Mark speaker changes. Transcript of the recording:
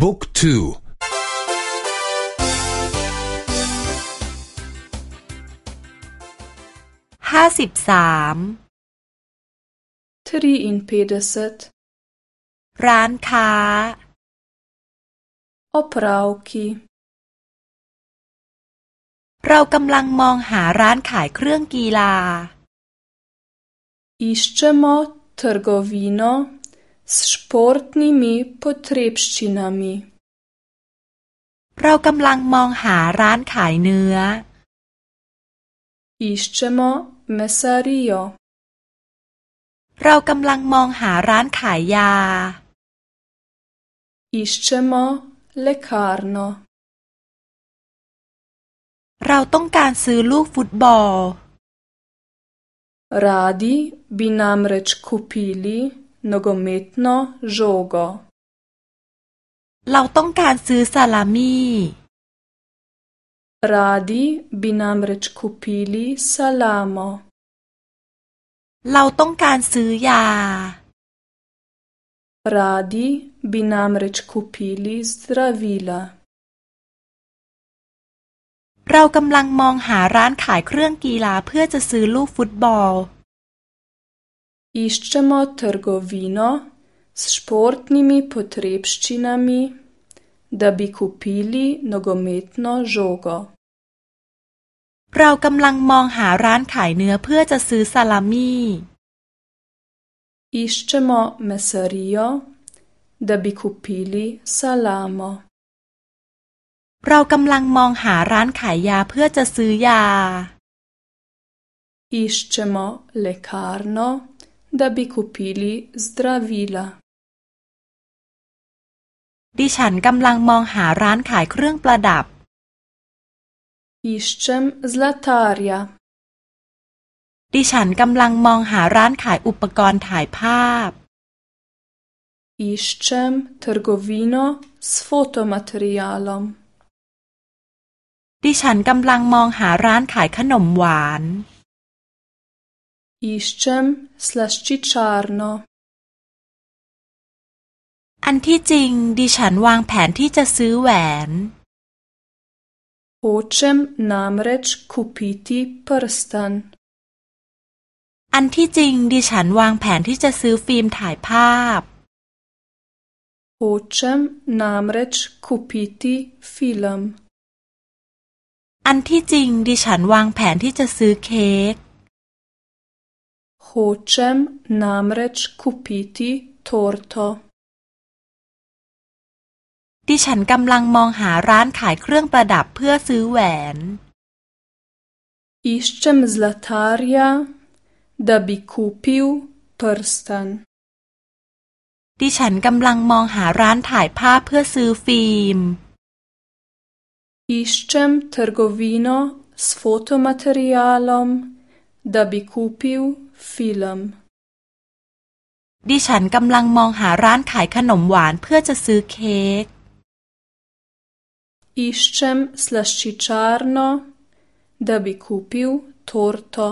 Speaker 1: book two
Speaker 2: ห้าสิบสาม
Speaker 3: triinpetdeset ร้า
Speaker 2: นค้า
Speaker 3: opravki
Speaker 2: เรากำลังมองหาร้านขายเครื่องกีฬา
Speaker 3: Iščemo trgovino s športnimi potrebščinami.
Speaker 2: เรากำลังมองหาร้านขายเนื้อ
Speaker 3: Iščemo mesarijo.
Speaker 2: เรากำลังมองหาร้านขายยา
Speaker 3: Iščemo lekarno.
Speaker 2: เราต้องการซื้อลูกฟุตบอล
Speaker 3: Radi bi namreč kupili nogometno žogo.
Speaker 2: เราต้องการซื้อซาลามี่
Speaker 3: Radi bi namreč kupili salamo.
Speaker 2: เราต้องการซื้อยา
Speaker 3: Radi bi namreč kupili zdravila.
Speaker 2: เรากำลังมองหาร้านขายเครื่องกีฬาเพื่อจะซื้อลูกฟุตบอล
Speaker 3: Iščemo trgovino s športnimi potrebščinami, da bi kupili nogometno žogo.
Speaker 2: เรากำลังมองหาร้านขายเนื้อเพื่อจะซื้อซาลามี่
Speaker 3: Iščemo mesarijo, da bi kupili salamo.
Speaker 2: เรากำลังมองหาร้านขายยาเพื่อจะซื้อยา
Speaker 3: Iščemo lekarno, da bi kupili zdravila.
Speaker 2: ดิฉันกำลังมองหาร้านขายเครื่องประดับ
Speaker 3: Iščem zlatarja.
Speaker 2: ดิฉันกำลังมองหาร้านขายอุปกรณ์ถ่ายภาพ
Speaker 3: Iščem trgovino s fotomaterialom.
Speaker 2: ดิฉันกำลังมองหาร้านขายขนมหวาน
Speaker 3: Iščem slaščičarno.
Speaker 2: อันที่จริงดิฉันวางแผนที่จะซื้อแหวน
Speaker 3: Hočem namreč kupiti prstan.
Speaker 2: อันที่จริงดิฉันวางแผนที่จะซื้อฟิล์มถ่ายภาพ
Speaker 3: Hočem namreč kupiti film.
Speaker 2: อันที่จริงดิฉันวางแผนที่จะซื้อเค้ก
Speaker 3: Hočem namreč kupiti torto.
Speaker 2: ดิฉันกำลังมองหาร้านขายเครื่องประดับเพื่อซื้อแหวน
Speaker 3: Iščem zlatarja, da bi kupil prstan.
Speaker 2: ดิฉันกำลังมองหาร้านถ่ายภาพเพื่อซื้อฟิล์ม
Speaker 3: Iščem trgovino s fotomaterialom, da bi kupil film.
Speaker 2: ดิฉันกำลังมองหาร้านขายขนมหวานเพื่อจะซื้อเค้ก
Speaker 3: Iščem slaščičarno, da bi kupil torto.